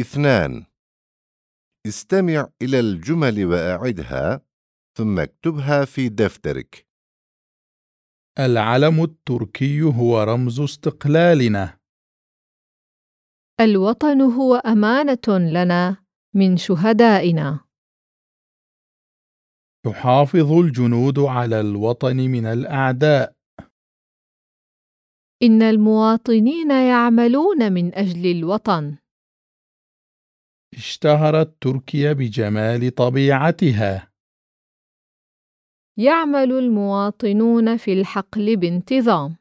اثنان. استمع إلى الجمل وأعدها ثم اكتبها في دفترك. العلم التركي هو رمز استقلالنا. الوطن هو أمانة لنا من شهدائنا. يحافظ الجنود على الوطن من الأعداء. إن المواطنين يعملون من أجل الوطن. اشتهرت تركيا بجمال طبيعتها. يعمل المواطنون في الحقل بانتظام.